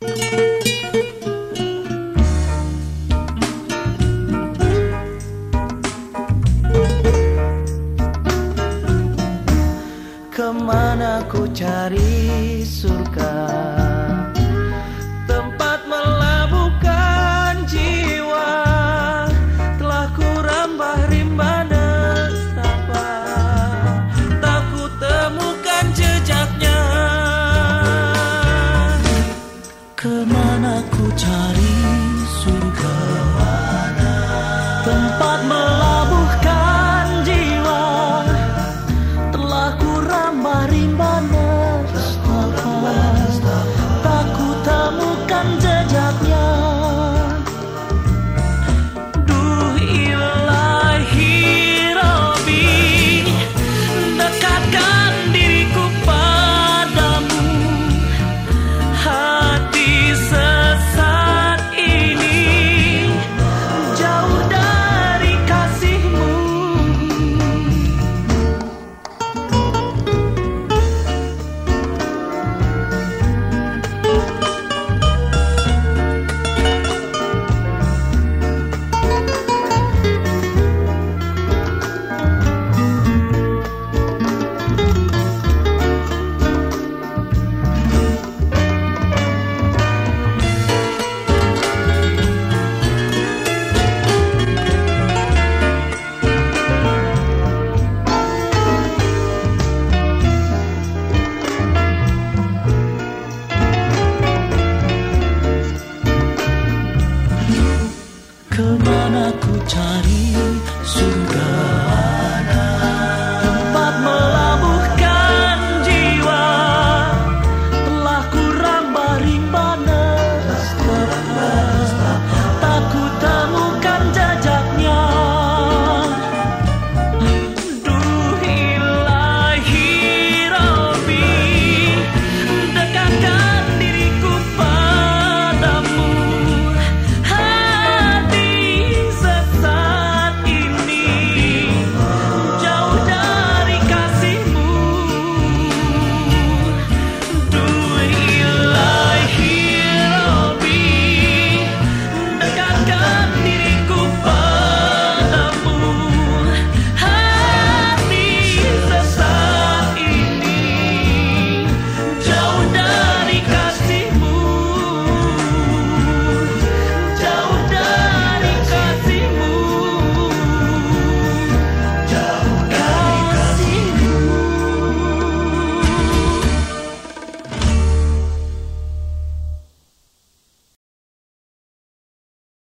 Ke mana ku cari surga Telah mana ku cari surga?